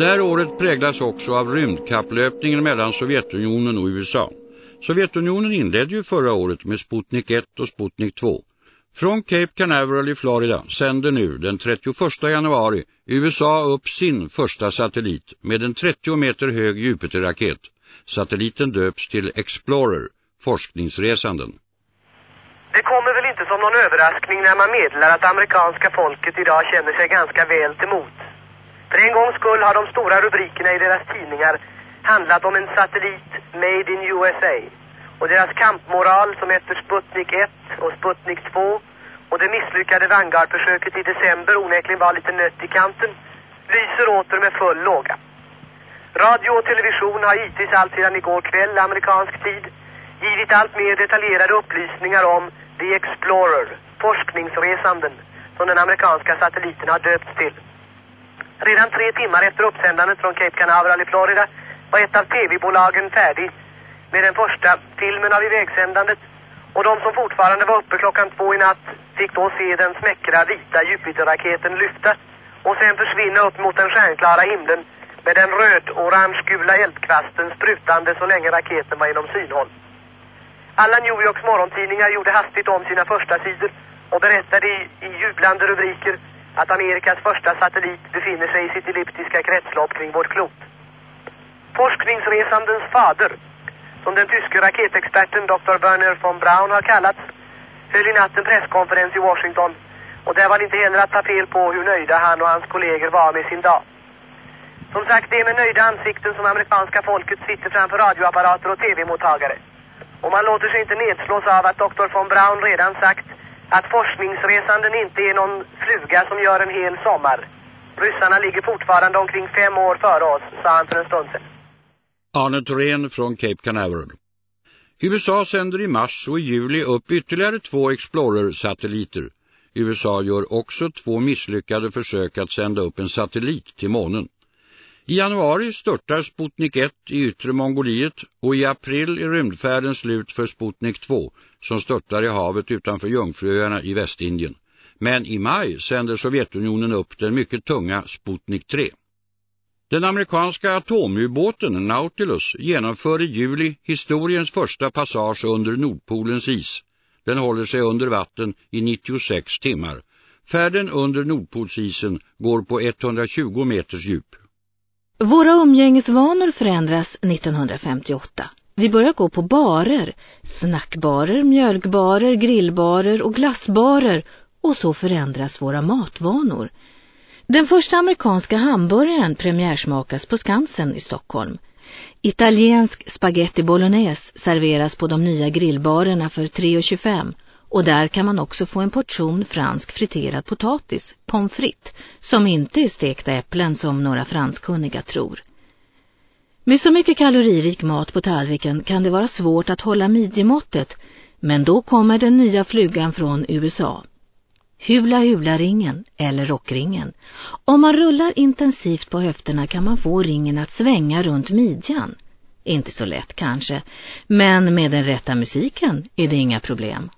Det här året präglas också av rymdkapplöpningen mellan Sovjetunionen och USA. Sovjetunionen inledde ju förra året med Sputnik 1 och Sputnik 2. Från Cape Canaveral i Florida sänder nu den 31 januari USA upp sin första satellit med en 30 meter hög Jupiterraket. Satelliten döps till Explorer, forskningsresanden. Det kommer väl inte som någon överraskning när man meddelar att amerikanska folket idag känner sig ganska väl till mot. För en gångs skull har de stora rubrikerna i deras tidningar handlat om en satellit made in USA och deras kampmoral som efter Sputnik 1 och Sputnik 2 och det misslyckade Vanguard-försöket i december onekligen var lite nött i kanten lyser åter med full låga. Radio och television har givetvis allt sedan igår kväll amerikansk tid givit allt mer detaljerade upplysningar om The Explorer, forskningsresanden, som den amerikanska satelliten har döpts till. Redan tre timmar efter uppsändandet från Cape Canaveral i Florida var ett av tv-bolagen färdig med den första filmen av ivägsändandet och de som fortfarande var uppe klockan två i natt fick då se den smäckra vita Jupiterraketen lyfta och sen försvinna upp mot den stjärnklara himlen med den röd-orange-gula eldkvasten sprutande så länge raketen var inom synhåll. Alla New Yorks morgontidningar gjorde hastigt om sina första sidor och berättade i, i jublande rubriker att Amerikas första satellit befinner sig i sitt elliptiska kretslopp kring vårt klot. Forskningsresandens fader, som den tyske raketexperten Dr. Werner von Braun har kallats, höll i natt en presskonferens i Washington och där var det inte heller att ta fel på hur nöjda han och hans kollegor var med sin dag. Som sagt, det är med nöjda ansikten som amerikanska folket sitter framför radioapparater och tv-mottagare. Och man låter sig inte nedslås av att Dr. von Braun redan sagt att forskningsresanden inte är någon fluga som gör en hel sommar. Ryssarna ligger fortfarande omkring fem år före oss, sa han för en stund sedan. Arne Thorén från Cape Canaveral. USA sänder i mars och i juli upp ytterligare två Explorer-satelliter. USA gör också två misslyckade försök att sända upp en satellit till månen. I januari störtar Sputnik 1 i yttre Mongoliet och i april är rymdfärden slut för Sputnik 2 som störtar i havet utanför Jungfruöarna i Västindien. Men i maj sänder Sovjetunionen upp den mycket tunga Sputnik 3. Den amerikanska atomubåten Nautilus genomför i juli historiens första passage under Nordpolens is. Den håller sig under vatten i 96 timmar. Färden under Nordpolsisen går på 120 meters djup. Våra umgängesvanor förändras 1958. Vi börjar gå på barer, snackbarer, mjölkbarer, grillbarer och glassbarer och så förändras våra matvanor. Den första amerikanska hamburgaren premiärsmakas på Skansen i Stockholm. Italiensk spaghetti bolognese serveras på de nya grillbarerna för 3,25 och där kan man också få en portion fransk friterad potatis, pommes frites, som inte är stekta äpplen som några franskunniga tror. Med så mycket kaloririk mat på tallriken kan det vara svårt att hålla midjemåttet, men då kommer den nya flugan från USA. Hula hula ringen eller rockringen. Om man rullar intensivt på höfterna kan man få ringen att svänga runt midjan. Inte så lätt kanske, men med den rätta musiken är det inga problem.